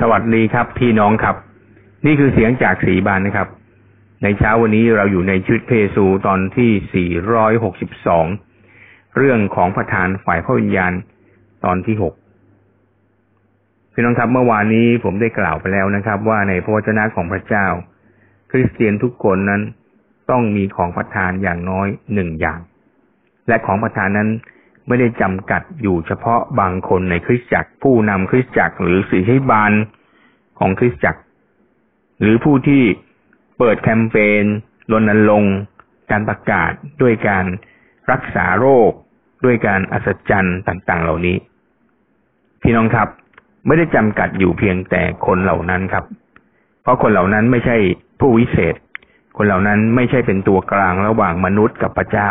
สวัสดีครับ พี่น้องครับ นี่คือเสียงจากสีบานนะครับ ในเช้าวันนี้เราอยู่ในชุดเพซูตอนที่ 462 เรื่องของประธานฝ่ายพระวิญญาณตอนที่หกพี่น้องครับเมื่อวานนี้ผมได้กล่าวไปแล้วนะครับ ว่าในพระวจนะของพระเจ้า คริสเตียนทุกคนนั้นต้องมีของประทานอย่างน้อยหนึ่งอย่าง และของประทานนั้น ไม่ได้จำกัดอยู่เฉพาะบางคนในคริสตจักร ผู้นำคริสตจักรหรือสื่อให้บานของคริสตจักร หรือผู้ที่เปิดแคมเปญรณรงค์การประกาศด้วยการรักษาโรค ด้วยการอัศจรรย์ต่าง ๆ เหล่านี้ พี่น้องครับ ไม่ได้จำกัดอยู่เพียงแต่คนเหล่านั้นครับ เพราะคนเหล่านั้นไม่ใช่ผู้วิเศษ คนเหล่านั้นไม่ใช่เป็นตัวกลางระหว่างมนุษย์กับพระเจ้า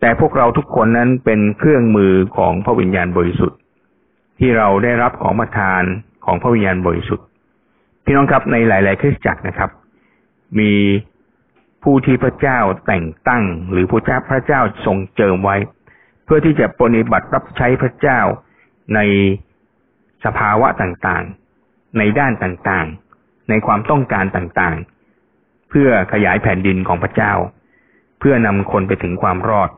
แต่พวกเราทุกคนนั้นเป็นเครื่องมือของพระวิญญาณบริสุทธิ์ ที่เราได้รับของประทานของพระวิญญาณบริสุทธิ์ พี่น้องครับในหลาย ๆ คริสตจักรนะครับ มีผู้ที่พระเจ้าแต่งตั้ง หรือพระเจ้าพระเจ้าทรงเจิมไว้ เพื่อที่จะปฏิบัติรับใช้พระเจ้าในสภาวะต่างๆ ในด้านต่างๆ ในความต้องการต่างๆ เพื่อขยายแผ่นดินของพระเจ้า เพื่อนำคนไปถึงความรอด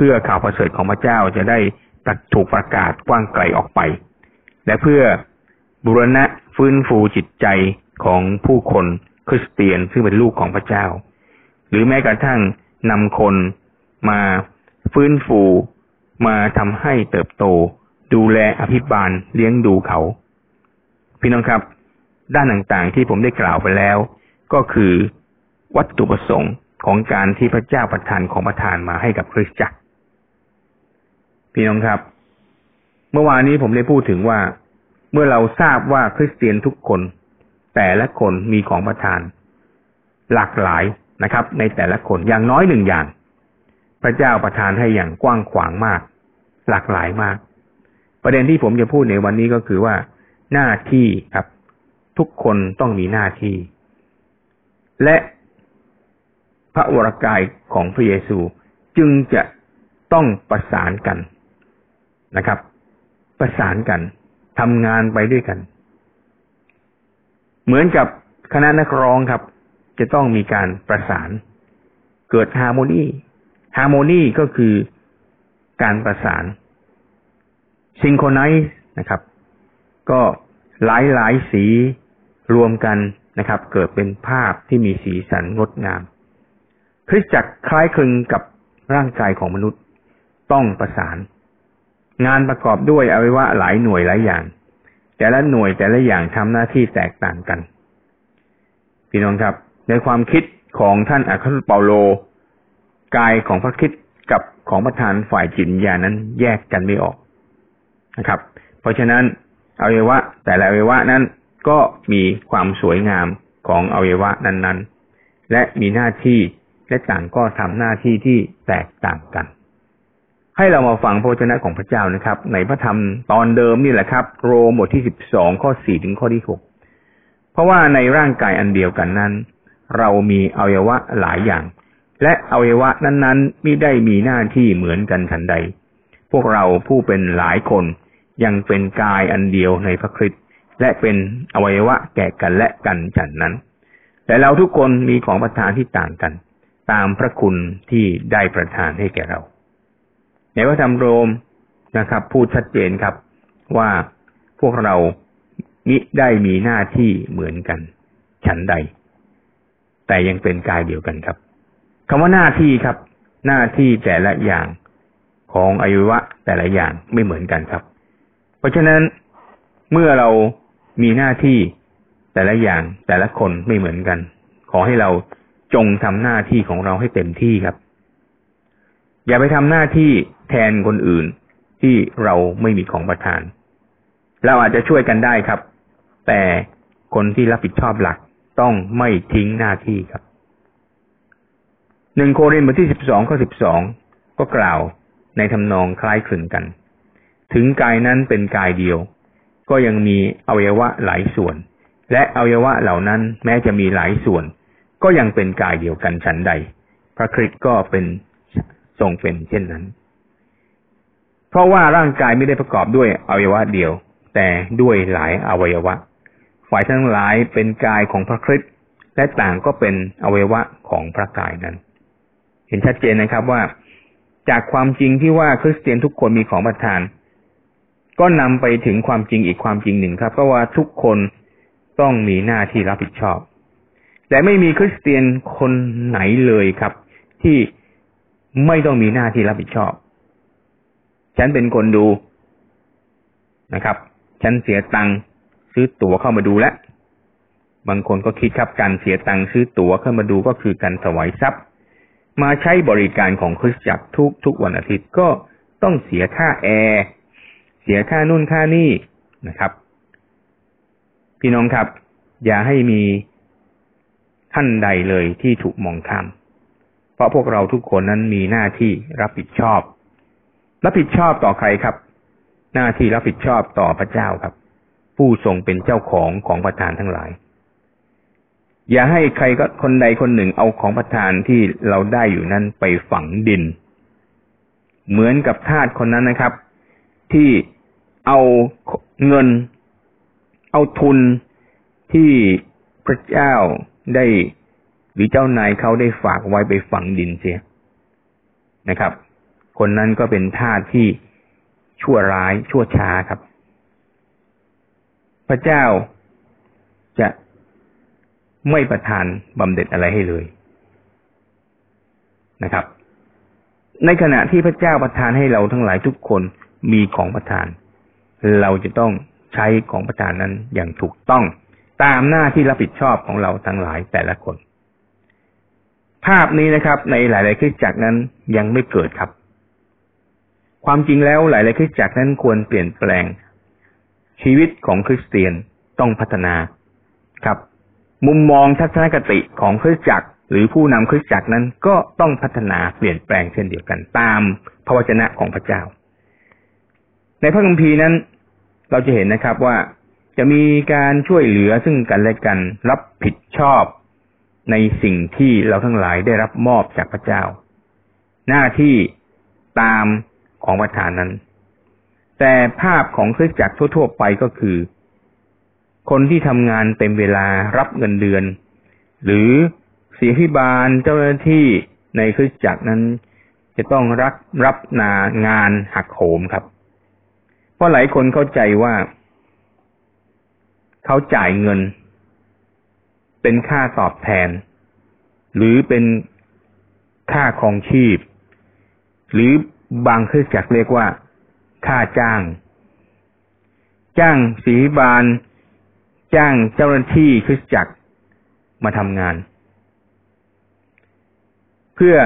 พื่อข่าวประเสริฐของพระเจ้าจะได้ถูกประกาศกว้างไกลออกไป และเพื่อบุรณะฟื้นฟูจิตใจของผู้คนคริสเตียนซึ่งเป็นลูกของพระเจ้า หรือแม้กระทั่งนำคนมาฟื้นฟูมาทำให้เติบโต ดูแลอภิบาลเลี้ยงดูเขา พี่น้องครับ ด้านต่างๆที่ผมได้กล่าวไปแล้ว ก็คือวัตถุประสงค์ของการที่พระเจ้าประทานของประทานมาให้กับคริสตจักร พี่น้องครับ เมื่อวานนี้ผมได้พูดถึงว่า เมื่อเราทราบว่าคริสเตียนทุกคน แต่ละคนมีของประทาน หลากหลายนะครับ ในแต่ละคนอย่างน้อยหนึ่งอย่าง พระเจ้าประทานให้อย่างกว้างขวางมาก หลากหลายมาก ประเด็นที่ผมจะพูดในวันนี้ก็คือว่า หน้าที่ครับ ทุกคนต้องมีหน้าที่ และพระวรากายของพระเยซูจึงจะต้องประสานกัน นะครับ ประสานกันทำงานไปด้วยกัน เหมือนกับคณะนักร้องครับ จะต้องมีการประสาน เกิดฮาร์โมนีฮาร์โมนีก็คือการประสานsynchronize นะครับ ก็หลายหลายสีรวมกันนะครับ เกิดเป็นภาพที่มีสีสันงดงาม คริสตจักรคล้ายคลึงกับร่างกายของมนุษย์ต้องประสาน งานประกอบด้วยอวัยวะหลายหน่วยหลายอย่าง แต่ละหน่วยแต่ละอย่างทำหน้าที่แตกต่างกัน พี่น้องครับ ในความคิดของท่านอัครเปาโล กายของพระคิดกับของประธานฝ่ายจิตวิญญาณนั้นแยกกันไม่ออกนะครับ เพราะฉะนั้นอวัยวะแต่ละอวัยวะนั้นก็มีความสวยงามของอวัยวะนั้น ๆ และมีหน้าที่และต่างก็ทำหน้าที่ที่แตกต่างกัน ให้เรามาฟังพระวจนะของพระเจ้านะครับ ในพระธรรมตอนเดิมนี่แหละครับ โรมบทที่สิบสองข้อสี่ถึงข้อที่หกเพราะว่าในร่างกายอันเดียวกันนั้น เรามีอวัยวะหลายอย่าง และอวัยวะนั้นๆไม่ได้มีหน้าที่เหมือนกันทันใด พวกเราผู้เป็นหลายคนยังเป็นกายอันเดียวในพระคริสต์และเป็นอวัยวะแก่กันและกันฉันนั้น แต่เราทุกคนมีของประทานที่ต่างกัน ตามพระคุณที่ได้ประทานให้แก่เรา ในพระธรรมโรมนะครับ พูดชัดเจนครับ ว่าพวกเรามิได้มีหน้าที่เหมือนกัน ฉันใด แต่ยังเป็นกายเดียวกันครับคำว่าหน้าที่ครับ หน้าที่แต่ละอย่างของอายุวะแต่ละอย่างไม่เหมือนกันครับ เพราะฉะนั้นเมื่อเรามีหน้าที่แต่ละอย่างแต่ละคนไม่เหมือนกัน ขอให้เราจงทำหน้าที่ของเราให้เต็มที่ครับ อย่าไปทำหน้าที่ แทนคนอื่น ที่เราไม่มีของประทาน เราอาจจะช่วยกันได้ครับ แต่คนที่รับผิดชอบหลักต้องไม่ทิ้งหน้าที่ครับหนึ่งโครินธ์บทที่สิบสองข้อสิบสองก็กล่าวในทำนองคล้ายคลึงกัน ถึงกายนั้นเป็นกายเดียว ก็ยังมีอวัยวะหลายส่วน และอวัยวะเหล่านั้นแม้จะมีหลายส่วน ก็ยังเป็นกายเดียวกันฉันใด พระคริสต์ก็เป็นทรงเป็นเช่นนั้น เพราะว่าร่างกายไม่ได้ประกอบด้วยอวัยวะเดียว แต่ด้วยหลายอวัยวะ ฝ่ายทั้งหลายเป็นกายของพระคริสต์และต่างก็เป็นอวัยวะของพระกายนั้น เห็นชัดเจนนะครับว่า จากความจริงที่ว่าคริสเตียนทุกคนมีของประทาน ก็นำไปถึงความจริงอีกความจริงหนึ่งครับเพราะว่าทุกคนต้องมีหน้าที่รับผิดชอบแต่ไม่มีคริสเตียนคนไหนเลยครับ ที่ไม่ต้องมีหน้าที่รับผิดชอบ ฉันเป็นคนดูนะครับ ฉันเสียตังค์ซื้อตั๋วเข้ามาดูแล้วบางคนก็คิดครับการเสียตังค์ซื้อตั๋วเข้ามาดูก็คือการถวายทรัพย์ มาใช้บริการของคริสตจักรทุกทุกวันอาทิตย์ก็ต้องเสียค่าแอร์เสียค่านู่นค่านี่นะครับ พี่น้องครับ อย่าให้มีท่านใดเลยที่ถูกมองข้ามเพราะพวกเราทุกคนนั้นมีหน้าที่รับผิดชอบ รับผิดชอบต่อใครครับ หน้าที่รับผิดชอบต่อพระเจ้าครับ ผู้ทรงเป็นเจ้าของของประทานทั้งหลาย อย่าให้ใครก็คนใดคนหนึ่งเอาของประทานที่เราได้อยู่นั้นไปฝังดิน เหมือนกับทาสคนนั้นนะครับ ที่เอาเงิน เอาทุนที่พระเจ้าได้หรือเจ้านายเขาได้ฝากไว้ไปฝังดินเสียนะครับ คนนั้นก็เป็นทาสที่ชั่วร้ายชั่วช้าครับ พระเจ้าจะไม่ประทานบำเหน็จอะไรให้เลยนะครับ ในขณะที่พระเจ้าประทานให้เราทั้งหลายทุกคนมีของประทาน เราจะต้องใช้ของประทานนั้นอย่างถูกต้องตามหน้าที่รับผิดชอบของเราทั้งหลายแต่ละคน ภาพนี้นะครับ ในหลาย ๆคริสตจักรนั้นยังไม่เกิดครับ ความจริงแล้วหลาย ๆคริสตจักรนั้นควรเปลี่ยนแปลง ชีวิตของคริสเตียนต้องพัฒนาครับ มุมมองทัศนคติของคริสตจักร หรือผู้นำคริสตจักรนั้นก็ต้องพัฒนาเปลี่ยนแปลงเช่นเดียวกัน ตามพระวจนะของพระเจ้า ในพระคัมภีร์นั้น เราจะเห็นนะครับว่าจะมีการช่วยเหลือซึ่งกันและกันรับผิดชอบในสิ่งที่เราทั้งหลายได้รับมอบจากพระเจ้า หน้าที่ตาม ของประธานนั้น แต่ภาพของคริสตจักรทั่ว ๆ ไปก็คือ คนที่ทำงานเต็มเวลารับเงินเดือน หรือสีพิบาลเจ้าหน้าที่ในคริสตจักรนั้น จะต้องรับรับนางานหักโหมครับ เพราะหลายคนเข้าใจว่า เขาจ่ายเงิน เป็นค่าตอบแทน หรือเป็นค่าครองชีพ หรือ บางคริสจักรเรียกว่า ค่าจ้าง จ้างสีบาล จ้างเจ้าหน้าที่คริสจักรมาทำงาน เพื่อ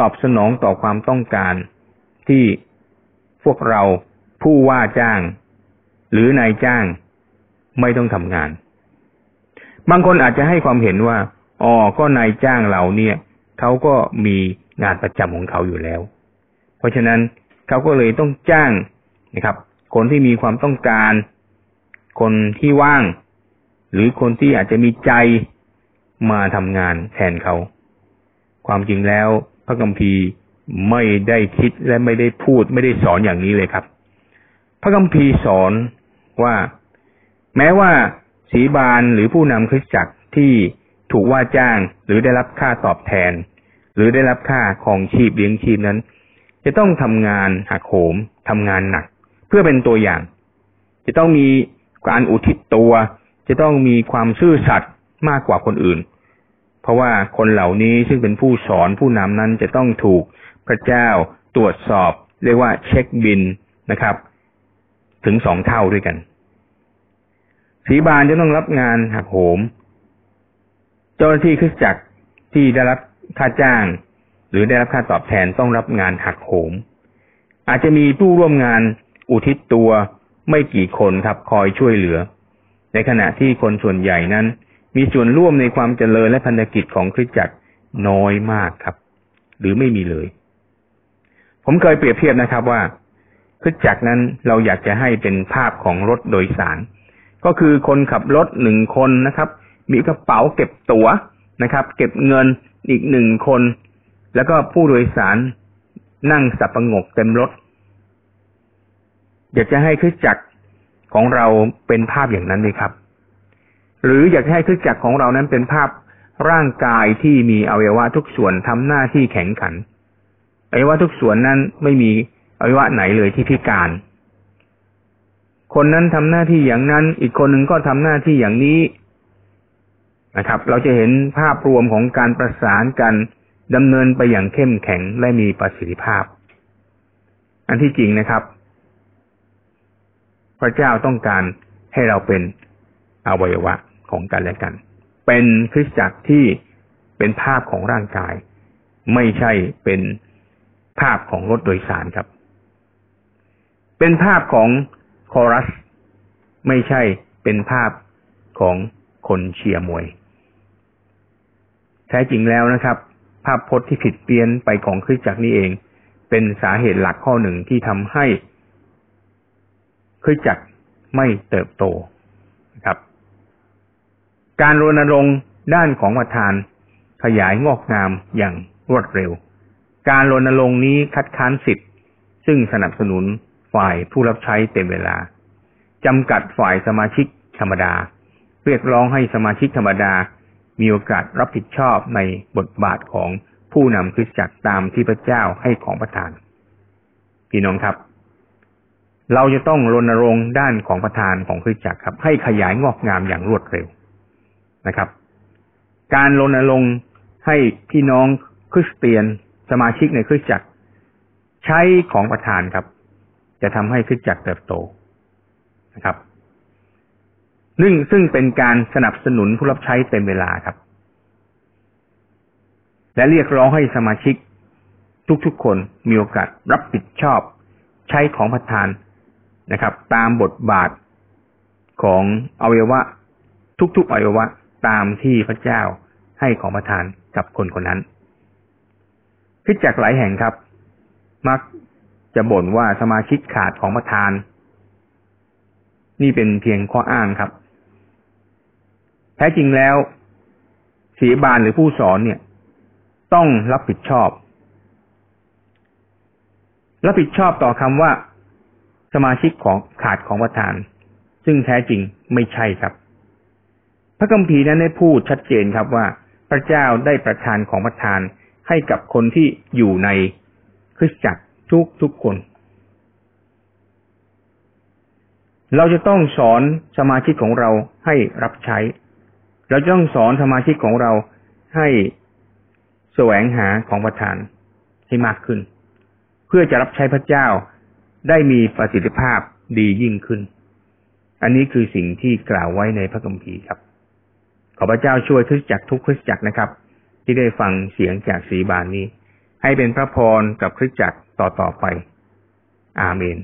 ตอบสนองต่อความต้องการที่พวกเราผู้ว่าจ้าง หรือนายจ้างไม่ต้องทำงาน บางคนอาจจะให้ความเห็นว่าอ๋อก็นายจ้างเราเนี่ยเขาก็มีงานประจำของเขาอยู่แล้ว เพราะฉะนั้นเขาก็เลยต้องจ้างนะครับ คนที่มีความต้องการ คนที่ว่าง หรือคนที่อาจจะมีใจมาทำงานแทนเขา ความจริงแล้วพระกัมพีไม่ได้คิดและไม่ได้พูดไม่ได้สอนอย่างนี้เลยครับ พระกัมพีสอนว่าแม้ว่าสีบานหรือผู้นำคริสตจักรที่ถูกว่าจ้างหรือได้รับค่าตอบแทน หรือได้รับค่าของชีพเลี้ยงชีพนั้น จะต้องทำงานหักโหมทำงานหนัก เพื่อเป็นตัวอย่าง จะต้องมีการอุทิศตัว จะต้องมีความซื่อสัตย์มากกว่าคนอื่น เพราะว่าคนเหล่านี้ซึ่งเป็นผู้สอนผู้นำนั้นจะต้องถูกพระเจ้าตรวจสอบ เรียกว่าเช็คบินนะครับ ถึงสองเท่าด้วยกันสีบานจะต้องรับงานหักโหม เจ้าหน้าที่คริสจักรที่ได้รับค่าจ้าง หรือได้รับค่าตอบแทนต้องรับงานหักโหม อาจจะมีผู้ร่วมงานอุทิศตัวไม่กี่คนครับคอยช่วยเหลือ ในขณะที่คนส่วนใหญ่นั้น มีส่วนร่วมในความเจริญและพันธกิจของคริสตจักรน้อยมากครับ หรือไม่มีเลย ผมเคยเปรียบเทียบนะครับว่าคริสตจักรนั้นเราอยากจะให้เป็นภาพของรถโดยสาร ก็คือคนขับรถหนึ่งคนนะครับ มีกระเป๋าเก็บตั๋วนะครับ เก็บเงินอีกหนึ่งคน แล้วก็ผู้โดยสารนั่งสับประงกเต็มรถอยากจะให้คริสจักรของเราเป็นภาพอย่างนั้นไหมครับ หรืออยากให้คริสจักรของเรานั้นเป็นภาพร่างกายที่มีอวัยวะทุกส่วนทำหน้าที่แข็งขันอวัยวะทุกส่วนนั้นไม่มีอวัยวะไหนเลยที่พิการ คนนั้นทำหน้าที่อย่างนั้น อีกคนหนึ่งก็ทำหน้าที่อย่างนี้นะครับ เราจะเห็นภาพรวมของการประสานกัน ดำเนินไปอย่างเข้มแข็งและมีประสิทธิภาพ อันที่จริงนะครับ พระเจ้าต้องการให้เราเป็นอวัยวะของกันและกัน เป็นคริสตจักรที่เป็นภาพของร่างกาย ไม่ใช่เป็นภาพของรถโดยสารครับ เป็นภาพของคอรัส ไม่ใช่เป็นภาพของคนเชียร์มวย แท้จริงแล้วนะครับ ภาพพจน์ที่ผิดเพี้ยนไปของคริสตจักรนี้เอง เป็นสาเหตุหลักข้อหนึ่งที่ทำให้คริสตจักรไม่เติบโตครับ การรณรงค์ด้านของประทานขยายงอกงามอย่างรวดเร็ว การรณรงค์นี้คัดค้านสิทธิ์ซึ่งสนับสนุนฝ่ายผู้รับใช้เต็มเวลาจำกัดฝ่ายสมาชิกธรรมดา เรียกร้องให้สมาชิกธรรมดา มีโอกาสรับผิดชอบในบทบาทของผู้นำคริสตจักรตามที่พระเจ้าให้ของประทาน พี่น้องครับ เราจะต้องรณรงค์ด้านของประธานของคริสตจักรครับ ให้ขยายงอกงามอย่างรวดเร็วนะครับ การรณรงค์ให้พี่น้องคริสเตียนสมาชิกในคริสตจักร ใช้ของประธานครับ จะทำให้คริสตจักรเติบโตนะครับ นึ่งซึ่งเป็นการสนับสนุนผู้รับใช้เต็มเวลาครับ และเรียกร้องให้สมาชิก ทุกๆคนมีโอกาสรับผิดชอบ ใช้ของประธานนะครับ ตามบทบาทของอวัยวะ ทุกๆอวัยวะตามที่พระเจ้าให้ของประทานกับคนคนนั้นคิดจากหลายแห่งครับ มักจะบ่นว่าสมาชิกขาดของประทาน นี่เป็นเพียงข้ออ้างครับ แท้จริงแล้วศีบาลหรือผู้สอนเนี่ย ต้องรับผิดชอบ รับผิดชอบต่อคำว่าสมาชิกของขาดของประธาน ซึ่งแท้จริงไม่ใช่ครับ พระคัมภีร์นั้นได้พูดชัดเจนครับว่า พระเจ้าได้ประทานของประทานให้กับคนที่อยู่ในคริสตจักรทุกทุกคน เราจะต้องสอนสมาชิกของเราให้รับใช้ เราจะต้องสอนสมาชิกของเราให้แสวงหาของประทานให้มากขึ้น เพื่อจะรับใช้พระเจ้าได้มีประสิทธิภาพดียิ่งขึ้น อันนี้คือสิ่งที่กล่าวไว้ในพระคัมภีร์ครับ ขอพระเจ้าช่วยคริสจักรทุกคริสจักรนะครับ ที่ได้ฟังเสียงจากสีบานนี้ ให้เป็นพระพรกับคริสจักรต่อๆไป อาเมน